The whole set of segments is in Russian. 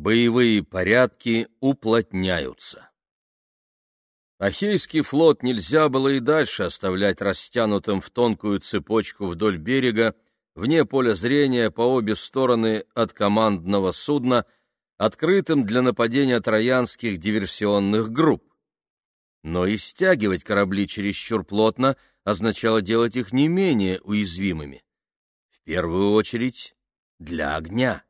Боевые порядки уплотняются. Ахейский флот нельзя было и дальше оставлять растянутым в тонкую цепочку вдоль берега, вне поля зрения по обе стороны от командного судна, открытым для нападения троянских диверсионных групп. Но и стягивать корабли чересчур плотно означало делать их не менее уязвимыми. В первую очередь для огня.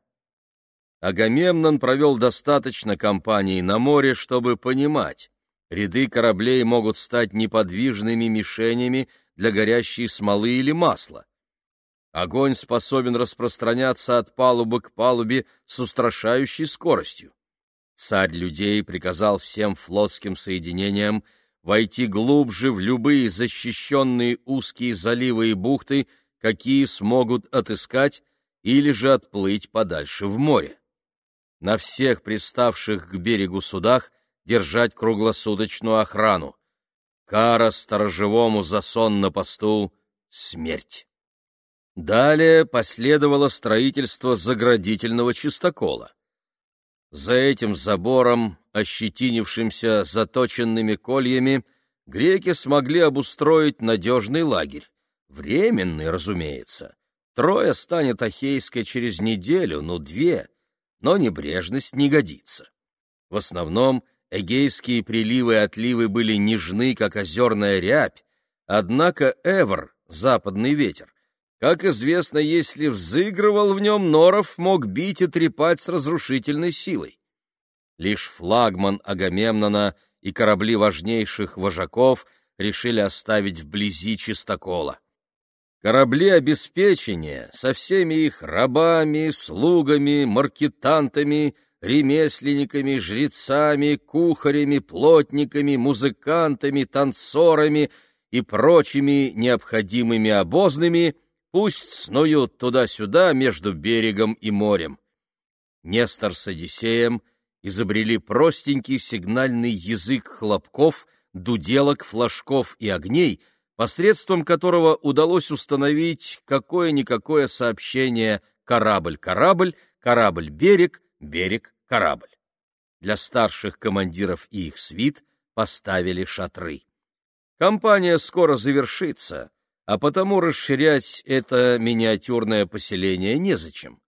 Агамемнон провел достаточно кампаний на море, чтобы понимать, ряды кораблей могут стать неподвижными мишенями для горящей смолы или масла. Огонь способен распространяться от палубы к палубе с устрашающей скоростью. Царь людей приказал всем флотским соединениям войти глубже в любые защищенные узкие заливы и бухты, какие смогут отыскать, или же отплыть подальше в море. На всех приставших к берегу судах держать круглосуточную охрану. Кара сторожевому за сон на посту — смерть. Далее последовало строительство заградительного чистокола. За этим забором, ощетинившимся заточенными кольями, греки смогли обустроить надежный лагерь. Временный, разумеется. Трое станет Ахейской через неделю, ну две, но небрежность не годится. В основном эгейские приливы и отливы были нежны, как озерная рябь, однако Эвр, западный ветер, как известно, если взыгрывал в нем, Норов мог бить и трепать с разрушительной силой. Лишь флагман Агамемнона и корабли важнейших вожаков решили оставить вблизи чистокола. Корабли обеспечения со всеми их рабами, слугами, маркетантами, ремесленниками, жрецами, кухарями, плотниками, музыкантами, танцорами и прочими необходимыми обозными — Пусть снуют туда-сюда между берегом и морем. Нестор с Одиссеем изобрели простенький сигнальный язык хлопков, дуделок, флажков и огней, посредством которого удалось установить какое-никакое сообщение «корабль-корабль», «корабль-берег», «берег-корабль». Для старших командиров и их свит поставили шатры. Компания скоро завершится, а потому расширять это миниатюрное поселение незачем.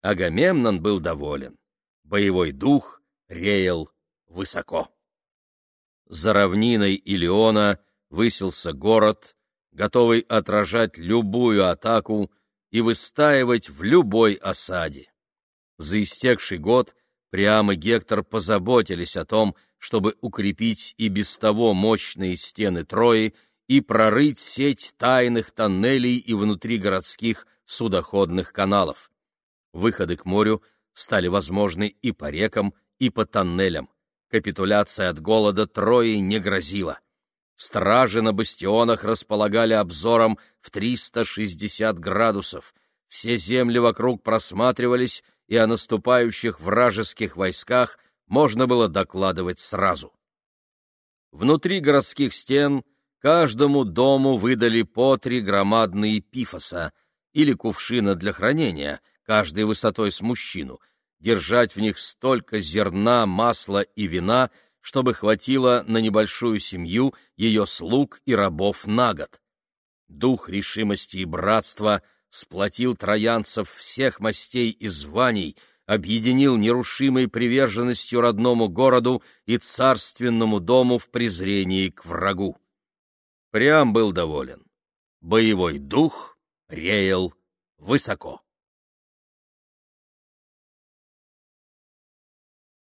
Агамемнон был доволен. Боевой дух реял высоко. За равниной Илиона высился город, готовый отражать любую атаку и выстаивать в любой осаде. За истекший год Приам и Гектор позаботились о том, чтобы укрепить и без того мощные стены Трои и прорыть сеть тайных тоннелей и внутригородских судоходных каналов. Выходы к морю стали возможны и по рекам, и по тоннелям. Капитуляция от голода Трои не грозила. Стражи на бастионах располагали обзором в 360 градусов. Все земли вокруг просматривались, и о наступающих вражеских войсках можно было докладывать сразу. Внутри городских стен Каждому дому выдали по три громадные пифоса или кувшина для хранения, каждой высотой с мужчину, держать в них столько зерна, масла и вина, чтобы хватило на небольшую семью ее слуг и рабов на год. Дух решимости и братства сплотил троянцев всех мастей и званий, объединил нерушимой приверженностью родному городу и царственному дому в презрении к врагу. Прям был доволен. Боевой дух реял высоко.